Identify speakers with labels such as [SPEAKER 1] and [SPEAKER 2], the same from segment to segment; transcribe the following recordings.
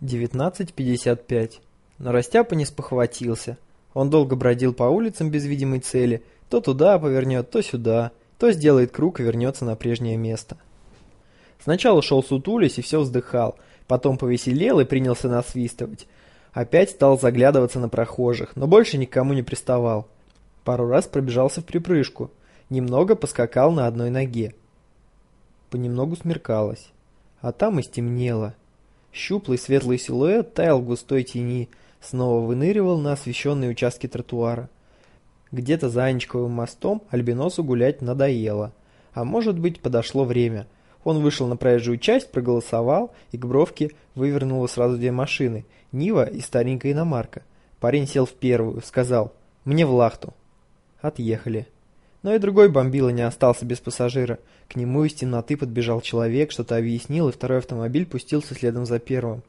[SPEAKER 1] 19.55. Но Растяпа не спохватился. Он долго бродил по улицам без видимой цели, то туда повернет, то сюда, то сделает круг и вернется на прежнее место. Сначала шел сутулись и все вздыхал, потом повеселел и принялся насвистывать. Опять стал заглядываться на прохожих, но больше никому не приставал. Пару раз пробежался в припрыжку, немного поскакал на одной ноге. Понемногу смеркалось, а там и стемнело. Щуплый светлый силуэт таял в густой тени, снова выныривал на освещенные участки тротуара. Где-то за Анечковым мостом Альбиносу гулять надоело. А может быть, подошло время. Он вышел на проезжую часть, проголосовал, и к бровке вывернуло сразу две машины – Нива и старенькая иномарка. Парень сел в первую, сказал «Мне в лахту». Отъехали. Но и другой бомбила не остался без пассажира. К нему из темноты подбежал человек, что-то объяснил, и второй автомобиль пустился следом за первым.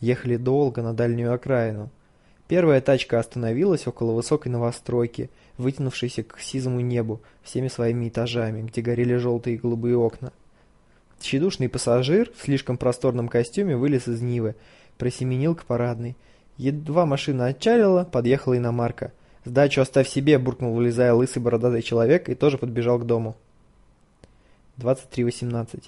[SPEAKER 1] Ехали долго на дальнюю окраину. Первая тачка остановилась около высокой новостройки, вытянувшейся к сизому небу всеми своими этажами, где горели желтые и голубые окна. Тщедушный пассажир в слишком просторном костюме вылез из Нивы, просеменил к парадной. Едва машина отчалила, подъехала иномарка – «Сдачу оставь себе», – буркнул, вылезая лысый бородатый человек и тоже подбежал к дому. 23.18.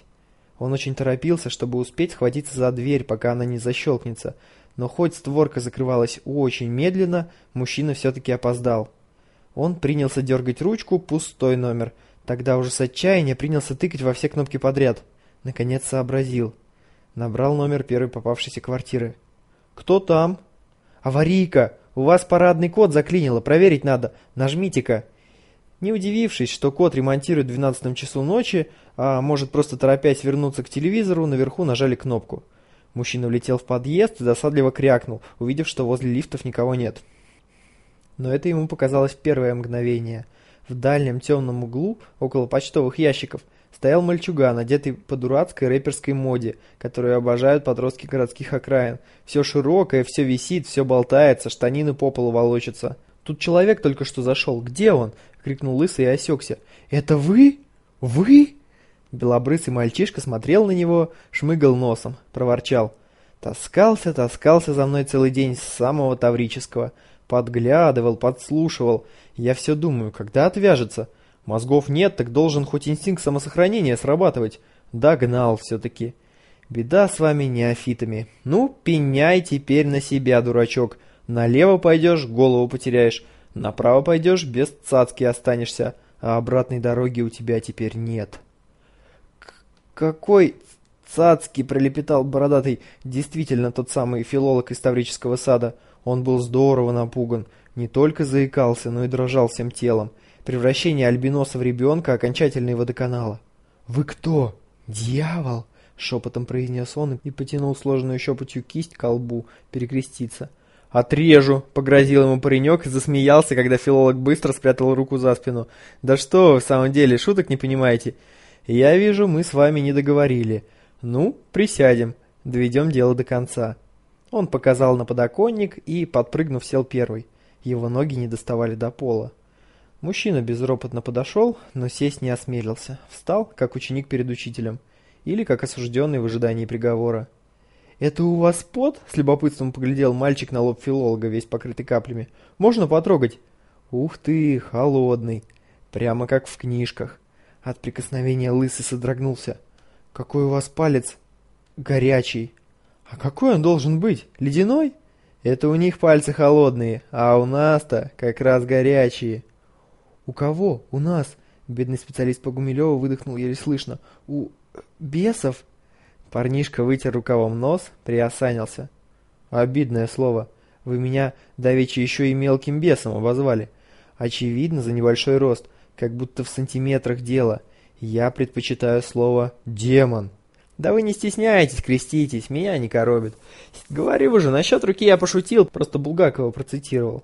[SPEAKER 1] Он очень торопился, чтобы успеть схватиться за дверь, пока она не защелкнется, но хоть створка закрывалась очень медленно, мужчина все-таки опоздал. Он принялся дергать ручку, пустой номер. Тогда уже с отчаяния принялся тыкать во все кнопки подряд. Наконец сообразил. Набрал номер первой попавшейся квартиры. «Кто там?» «Аварийка! У вас парадный код заклинило, проверить надо. Нажмите-ка. Не удивившись, что код ремонтирует в 12 часу ночи, а может просто торопясь вернуться к телевизору, наверху нажали кнопку. Мужчина влетел в подъезд и досадливо крякнул, увидев, что возле лифтов никого нет. Но это ему показалось первое мгновение. В дальнем темном углу, около почтовых ящиков, стоял мальчуган, одетый по дурацкой рэперской моде, которую обожают подростки городских окраин. Все широкое, все висит, все болтается, штанины по полу волочатся. «Тут человек только что зашел. Где он?» — крикнул лысый и осекся. «Это вы? Вы?» Белобрысый мальчишка смотрел на него, шмыгал носом, проворчал. Таскался, таскался за мной целый день с самого Таврического. Подглядывал, подслушивал. Я все думаю, когда отвяжется? Мозгов нет, так должен хоть инстинкт самосохранения срабатывать. Догнал все-таки. Беда с вами неофитами. Ну, пеняй теперь на себя, дурачок. Налево пойдешь, голову потеряешь. Направо пойдешь, без цацки останешься. А обратной дороги у тебя теперь нет. «Какой цацки?» – пролепетал бородатый, действительно тот самый филолог из Таврического сада. Он был здорово напуган, не только заикался, но и дрожал всем телом. Превращение альбиноса в ребенка – окончательный водоканала. «Вы кто? Дьявол?» – шепотом произнес он и потянул сложенную щепотью кисть к колбу, перекреститься. «Отрежу!» – погрозил ему паренек и засмеялся, когда филолог быстро спрятал руку за спину. «Да что вы, в самом деле, шуток не понимаете? Я вижу, мы с вами не договорили. Ну, присядем, доведем дело до конца». Он показал на подоконник и, подпрыгнув, сел первый. Его ноги не доставали до пола. Мужчина безропотно подошел, но сесть не осмелился. Встал, как ученик перед учителем. Или как осужденный в ожидании приговора. «Это у вас пот?» — с любопытством поглядел мальчик на лоб филолога, весь покрытый каплями. «Можно потрогать?» «Ух ты, холодный!» Прямо как в книжках. От прикосновения лысый содрогнулся. «Какой у вас палец?» «Горячий». «А какой он должен быть? Ледяной?» «Это у них пальцы холодные, а у нас-то как раз горячие». «У кого? У нас?» Бедный специалист по Гумилеву выдохнул еле слышно. «У бесов?» Парнишка вытер рукавом нос, приосанился. «Обидное слово. Вы меня давеча еще и мелким бесом обозвали. Очевидно, за небольшой рост, как будто в сантиметрах дело. Я предпочитаю слово «демон». «Да вы не стесняйтесь, креститесь, меня не коробит. Говорю же, насчет руки я пошутил, просто Булгакова процитировал».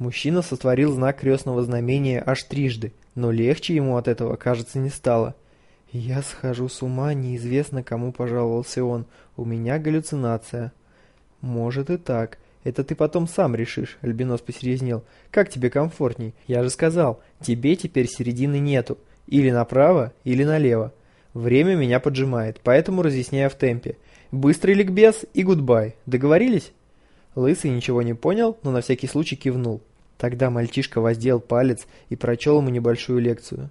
[SPEAKER 1] Мужчина сотворил знак крестного знамения аж трижды, но легче ему от этого, кажется, не стало. «Я схожу с ума, неизвестно, кому пожаловался он. У меня галлюцинация». «Может и так. Это ты потом сам решишь», — Альбинос посерьезнел. «Как тебе комфортней? Я же сказал, тебе теперь середины нету. Или направо, или налево. Время меня поджимает, поэтому разъясняю в темпе. Быстрый ликбез и гудбай. Договорились?» Лысый ничего не понял, но на всякий случай кивнул. Тогда мальчишка воздел палец и прочел ему небольшую лекцию.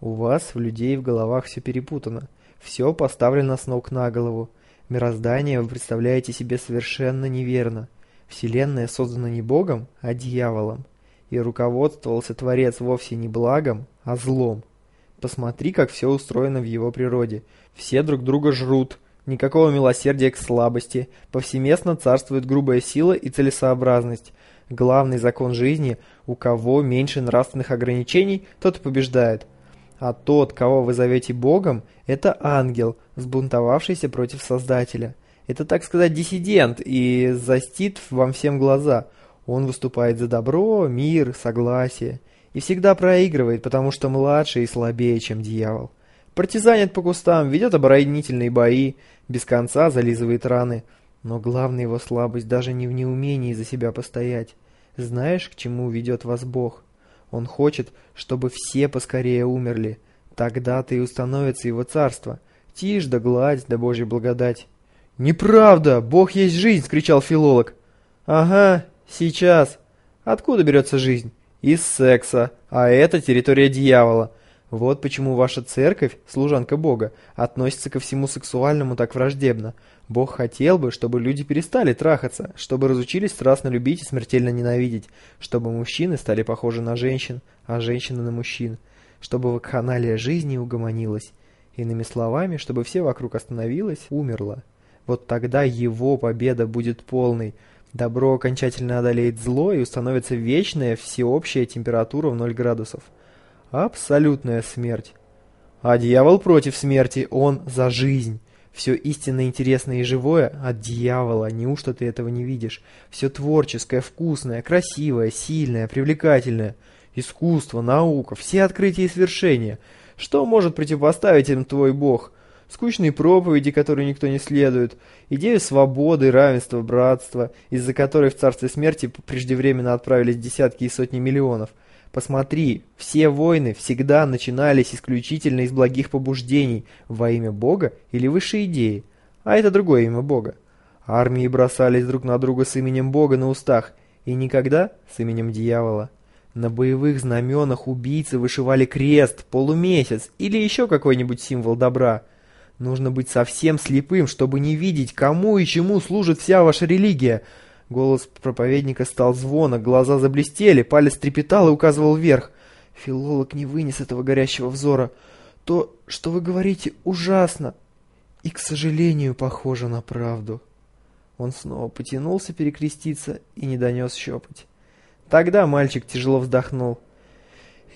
[SPEAKER 1] «У вас, в людей, в головах все перепутано. Все поставлено с ног на голову. Мироздание вы представляете себе совершенно неверно. Вселенная создана не Богом, а дьяволом. И руководствовался Творец вовсе не благом, а злом. Посмотри, как все устроено в его природе. Все друг друга жрут, никакого милосердия к слабости, повсеместно царствует грубая сила и целесообразность, Главный закон жизни – у кого меньше нравственных ограничений, тот побеждает. А тот, кого вы зовете Богом, это ангел, сбунтовавшийся против Создателя. Это, так сказать, диссидент и застит вам всем глаза. Он выступает за добро, мир, согласие. И всегда проигрывает, потому что младше и слабее, чем дьявол. Партизанит по кустам, ведет оборонительные бои, без конца зализывает раны – но главная его слабость даже не в неумении за себя постоять. Знаешь, к чему ведет вас Бог? Он хочет, чтобы все поскорее умерли. Тогда-то и установится его царство. Тишь да гладь да Божья благодать. «Неправда! Бог есть жизнь!» — скричал филолог. «Ага, сейчас. Откуда берется жизнь?» «Из секса. А это территория дьявола. Вот почему ваша церковь, служанка Бога, относится ко всему сексуальному так враждебно. Бог хотел бы, чтобы люди перестали трахаться, чтобы разучились страстно любить и смертельно ненавидеть, чтобы мужчины стали похожи на женщин, а женщины на мужчин, чтобы вакханалия жизни угомонилась. Иными словами, чтобы все вокруг остановилось, умерло. Вот тогда его победа будет полной. Добро окончательно одолеет зло и установится вечная всеобщая температура в 0 градусов. Абсолютная смерть. А дьявол против смерти, он за жизнь. Все истинно интересное и живое от дьявола, неужто ты этого не видишь? Все творческое, вкусное, красивое, сильное, привлекательное. Искусство, наука, все открытия и свершения. Что может противопоставить им твой бог? Скучные проповеди, которые никто не следует, идею свободы, равенства, братства, из-за которой в царстве смерти преждевременно отправились десятки и сотни миллионов – Посмотри, все войны всегда начинались исключительно из благих побуждений во имя Бога или высшей идеи, а это другое имя Бога. Армии бросались друг на друга с именем Бога на устах и никогда с именем дьявола. На боевых знаменах убийцы вышивали крест, полумесяц или еще какой-нибудь символ добра. Нужно быть совсем слепым, чтобы не видеть, кому и чему служит вся ваша религия – Голос проповедника стал звонок, глаза заблестели, палец трепетал и указывал вверх. Филолог не вынес этого горящего взора. То, что вы говорите, ужасно и, к сожалению, похоже на правду. Он снова потянулся перекреститься и не донес щепоть. Тогда мальчик тяжело вздохнул.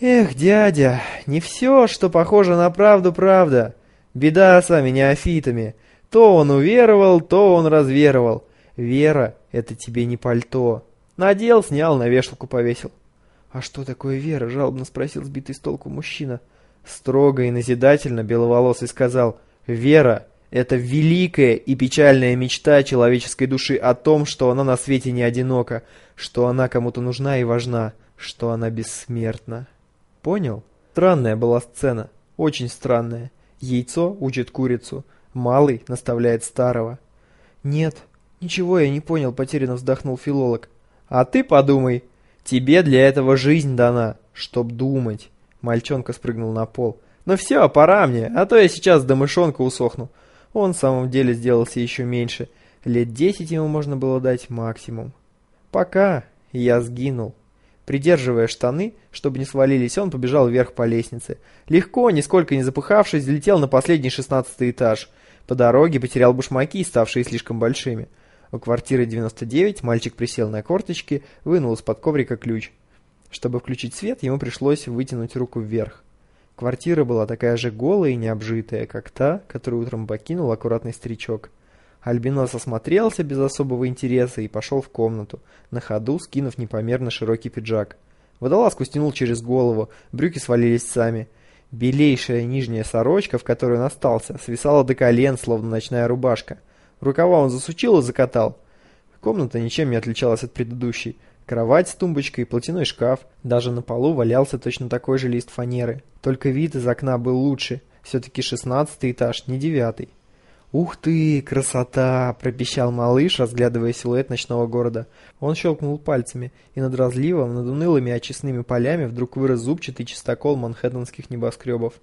[SPEAKER 1] «Эх, дядя, не все, что похоже на правду, правда. Беда с вами неофитами. То он уверовал, то он разверовал. Вера — это тебе не пальто. Надел, снял, на вешалку повесил. «А что такое вера?» — жалобно спросил сбитый с толку мужчина. Строго и назидательно беловолосый сказал, «Вера — это великая и печальная мечта человеческой души о том, что она на свете не одинока, что она кому-то нужна и важна, что она бессмертна». Понял? Странная была сцена, очень странная. Яйцо учит курицу, малый наставляет старого. «Нет, «Ничего я не понял», — потерянно вздохнул филолог. «А ты подумай. Тебе для этого жизнь дана, чтоб думать». Мальчонка спрыгнул на пол. «Ну все, пора мне, а то я сейчас до мышонка усохну». Он в самом деле сделался еще меньше. Лет десять ему можно было дать максимум. «Пока». Я сгинул. Придерживая штаны, чтобы не свалились, он побежал вверх по лестнице. Легко, нисколько не запыхавшись, взлетел на последний шестнадцатый этаж. По дороге потерял башмаки, ставшие слишком большими. У квартиры 99 мальчик присел на корточки, вынул из-под коврика ключ. Чтобы включить свет, ему пришлось вытянуть руку вверх. Квартира была такая же голая и необжитая, как та, которую утром покинул аккуратный старичок. Альбинос осмотрелся без особого интереса и пошел в комнату, на ходу скинув непомерно широкий пиджак. Водолазку стянул через голову, брюки свалились сами. Белейшая нижняя сорочка, в которой он остался, свисала до колен, словно ночная рубашка – Рукава он засучил и закатал. Комната ничем не отличалась от предыдущей. Кровать с тумбочкой, платяной шкаф. Даже на полу валялся точно такой же лист фанеры. Только вид из окна был лучше. Все-таки шестнадцатый этаж, не девятый. «Ух ты, красота!» – пропищал малыш, разглядывая силуэт ночного города. Он щелкнул пальцами, и над разливом, над унылыми очистными полями вдруг вырос зубчатый чистокол манхэттенских небоскребов.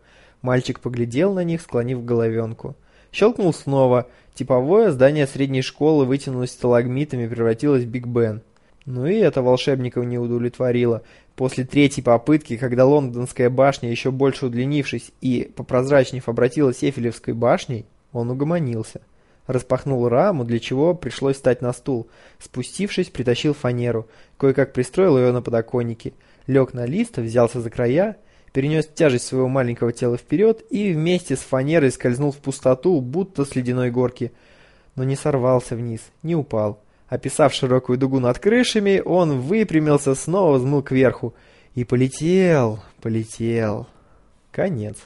[SPEAKER 1] Мальчик поглядел на них, склонив головенку. Щелкнул снова. Типовое здание средней школы вытянулось сталагмитами, превратилось в Биг Бен. Но и это волшебников не удовлетворило. После третьей попытки, когда лондонская башня, еще больше удлинившись и попрозрачнев, обратилась Эфелевской башней, он угомонился. Распахнул раму, для чего пришлось встать на стул. Спустившись, притащил фанеру. Кое-как пристроил ее на подоконнике. Лег на лист, взялся за края, перенес тяжесть своего маленького тела вперед и вместе с фанерой скользнул в пустоту, будто с ледяной горки. Но не сорвался вниз, не упал. Описав широкую дугу над крышами, он выпрямился, снова взмыл кверху. И полетел, полетел. Конец.